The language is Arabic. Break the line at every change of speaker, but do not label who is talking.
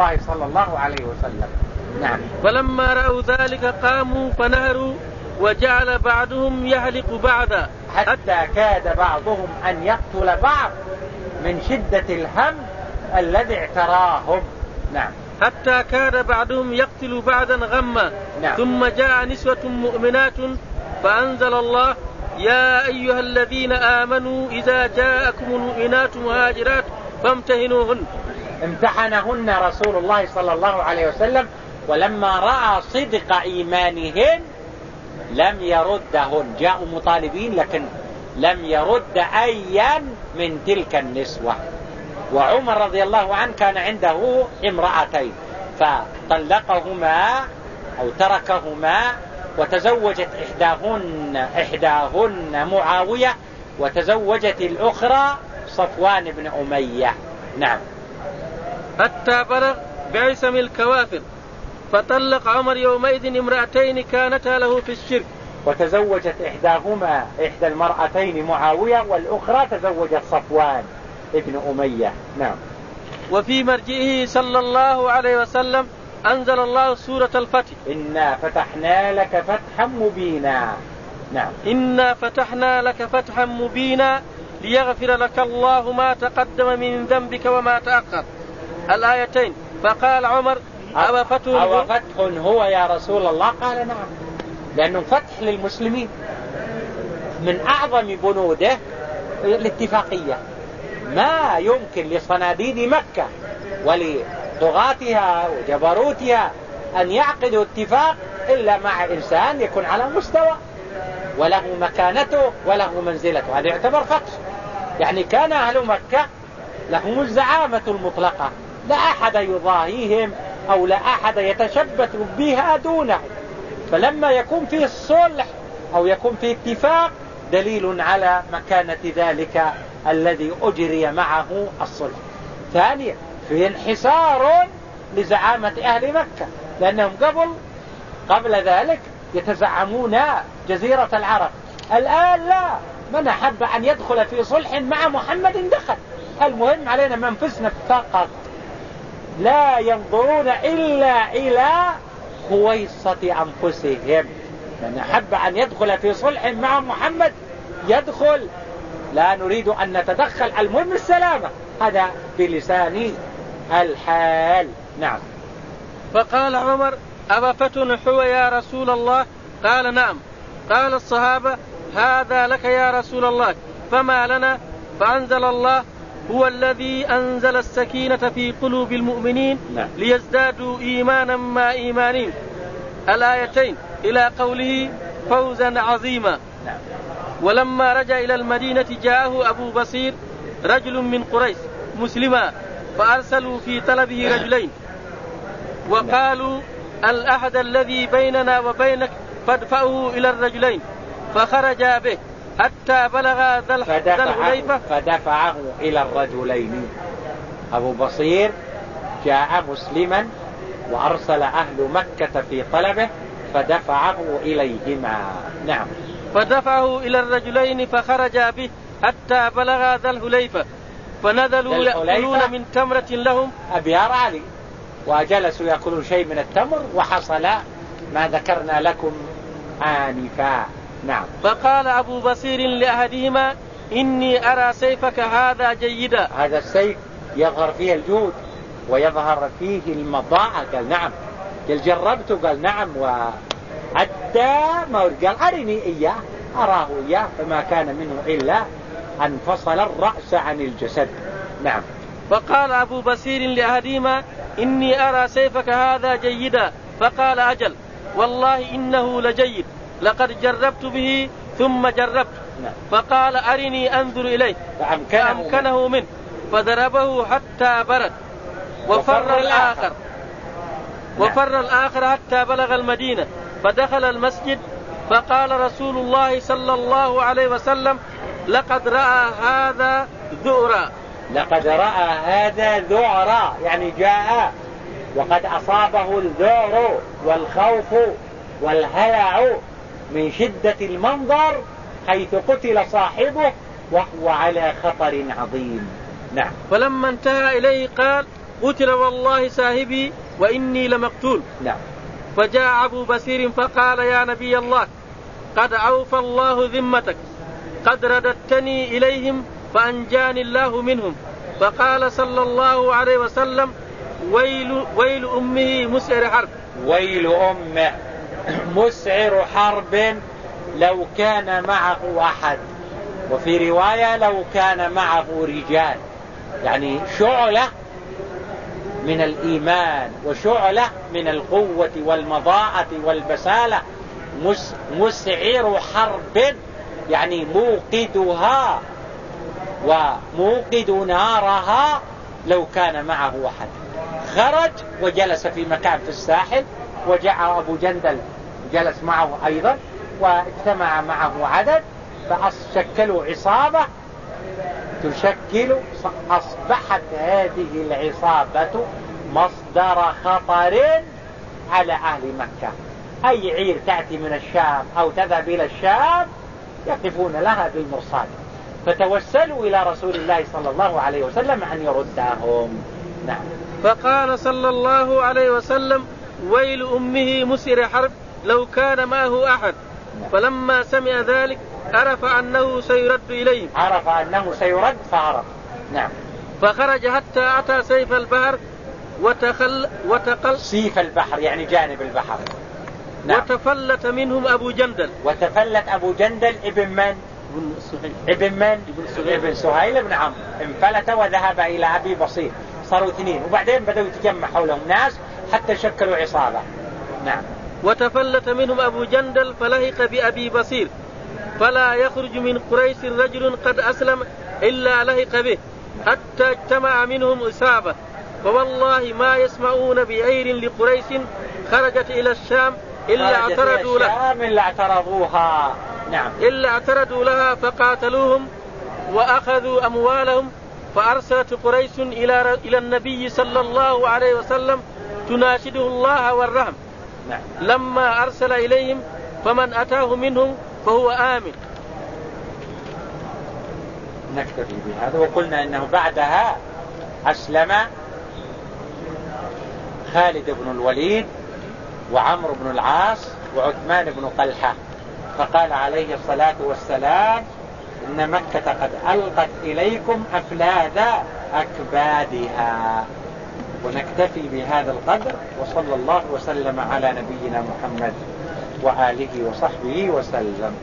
الله صلى الله عليه وسلم. نعم.
فلما رأوا ذلك قاموا فنهروا وجعل بعضهم يهلك بعضا.
حتى كاد بعضهم أن يقتل بعض من شدة الهم الذي اعتراهم. نعم.
حتى كاد بعضهم يقتل بعضا غما.
نعم.
ثم جاء نسوة مؤمنات فأنزل الله يا أيها الذين آمنوا إذا جاءكم المؤمنات مهاجرات فامتهنوهن.
امتحنهن رسول الله صلى الله عليه وسلم ولما رأى صدق إيمانهن لم يردهن. جاءوا مطالبين لكن لم يرد أيا من تلك النسوة. وعمر رضي الله عنه كان عنده امرأتين فطلقهما أو تركهما وتزوجت إحداهن, إحداهن معاوية وتزوجت الأخرى صفوان بن أمية. نعم.
حتى بلغ بعثم الكوافر فطلق عمر يومئذ امرأتين كانتا له في الشرك.
وتزوجت إحداهما إحدى المرأتين معاوية والأخرى تزوجت صفوان ابن أمية. نعم.
وفي مرجئه صلى الله عليه وسلم أنزل الله سورة الفتح.
إنا فتحنا لك فتحا مبينا. نعم.
إنا فتحنا لك فتحا مبينا ليغفر لك الله ما تقدم من ذنبك وما تأخر. الآيتين. فقال عمر
أو فتح أو فتح هو يا رسول الله؟ قال نعم. لأنه فتح للمسلمين من أعظم بنوده الاتفاقية. ما يمكن لصناديد مكة ولطغاتها وجبروتها أن يعقدوا اتفاق إلا مع إنسان يكون على مستوى. وله مكانته وله منزلته. هذا يعتبر فتح. يعني كان أهل مكة لهم الزعامة المطلقة. لا أحد يضاهيهم أو لا أحد يتشبث بها دونه. فلما يكون فيه الصلح أو يكون فيه اتفاق دليل على مكانة ذلك الذي أجري معه الصلح. ثانيا في انحسار لزعامة أهل مكة لأنهم قبل قبل ذلك يتزعمون جزيرة العرب. الآن لا من أحب أن يدخل في صلح مع محمد دخل. المهم علينا منفسنا فقط لا ينظرون إلا إلى خويصة أنفسهم. من أحب أن يدخل في صلح مع محمد يدخل. لا نريد أن نتدخل المهم السلامة. هذا بلسان الحال. نعم.
فقال عمر أبا فتنحو يا رسول الله؟ قال نعم. قال الصحابة هذا لك يا رسول الله فما لنا؟ فأنزل الله هو الذي أنزل السكينة في قلوب المؤمنين
نعم.
ليزدادوا إيمانا مع إيمانهم الآيتين إلى قوله فوزا عظيما
نعم.
ولما رجع إلى المدينة جاءه أبو بصير رجل من قريش مسلما فأرسلوا في طلبه رجلين وقالوا الأحد الذي بيننا وبينك فادفعه إلى الرجلين فخرجا به حتى بلغ ذا الحليفة
فدفعه إلى الرجلين. أبو بصير جاء مسلما وأرسل أهل مكة في طلبه فدفعه إليهما. نعم.
فدفعه إلى الرجلين فخرجا به حتى بلغ ذا الحليفة. فنزلوا يأكلون من تمرة لهم.
أبيار علي. وجلسوا يأكلون شيء من التمر وحصل ما ذكرنا لكم آنفا. نعم.
فقال أبو بصير لأحدهما إني أرى سيفك هذا جيدا.
هذا السيف يظهر فيه الجود ويظهر فيه المضاعة قال نعم. قال جربته قال نعم وأدى ما قال أرني إياه أراه إياه فما كان منه إلا أن فصل الرأس عن الجسد. نعم.
فقال أبو بصير لأحدهما إني أرى سيفك هذا جيدا. فقال أجل والله إنه لجيد. لقد جربت به ثم جربت.
نعم.
فقال أرني أنظر إليه.
فأمكنه,
فأمكنه منه. فضربه حتى برد. وفر الآخر. نعم. وفر الآخر حتى بلغ المدينة. فدخل المسجد. فقال رسول الله صلى الله عليه وسلم لقد رأى هذا ذؤرا.
لقد رأى هذا ذعرا يعني جاء. وقد أصابه الذعر والخوف والهلع. من شدة المنظر حيث قتل صاحبه وهو على خطر عظيم. نعم.
فلما انتهى إليه قال قتل والله صاحبي وإني لمقتول.
نعم.
فجاء أبو بصير فقال يا نبي الله قد أوفى الله ذمتك قد رددتني إليهم فأنجاني الله منهم. فقال صلى الله عليه وسلم ويل ويل أمه مسعر حرب.
ويل أمه. مسعر حرب لو كان معه أحد. وفي رواية لو كان معه رجال. يعني شعلة من الإيمان وشعلة من القوة والمضاءة والبسالة. مسعر حرب يعني موقدها وموقد نارها لو كان معه أحد. خرج وجلس في مكان في الساحل. وجاء أبو جندل جلس معه أيضا واجتمع معه عدد فشكلوا عصابة تشكل أصبحت هذه العصابة مصدر خطر على أهل مكة. أي عير تأتي من الشام أو تذهب إلى الشام يقفون لها بالمرصاد. فتوسلوا إلى رسول الله صلى الله عليه وسلم أن يردهم. نعم.
فقال صلى الله عليه وسلم ويل أمه مسعر حرب لو كان معه أحد. نعم. فلما سمع ذلك عرف أنه سيرد إليه.
عرف أنه سيرد فعرف. نعم.
فخرج حتى أتى سيف البحر وتخل وتقل
سيف البحر يعني جانب البحر.
نعم. وتفلت منهم أبو جندل.
وتفلت أبو جندل ابن من؟ ابن سهيل. ابن من؟ ابن سهيل. ابن سهيل بن عمرو انفلت وذهب إلى أبي بصير. صاروا اثنين. وبعدين بدأوا يتجمع حولهم ناس. حتى شكلوا عصابة. نعم.
وتفلت منهم أبو جندل فلهق بأبي بصير. فلا يخرج من قريش رجل قد أسلم إلا لهق به حتى اجتمع منهم إصابة. فوالله ما يسمعون بعير لقريش خرجت إلى الشام إلا اعترضوا
لها. إلا اعترضوها. نعم.
إلا اعترضوا لها فقاتلوهم وأخذوا أموالهم فأرسلت قريش إلى إلى النبي صلى الله عليه وسلم تناشده الله والرحم. نعم. لما أرسل إليهم فمن أتاه منهم فهو آمن.
نكتفي بهذا وقلنا أنه بعدها أسلم خالد بن الوليد وعمرو بن العاص وعثمان بن طلحة فقال عليه الصلاة والسلام إن مكة قد ألقت إليكم أفلاد أكبادها. ونكتفي بهذا القدر وصلى الله وسلم على نبينا محمد وآله وصحبه وسلم.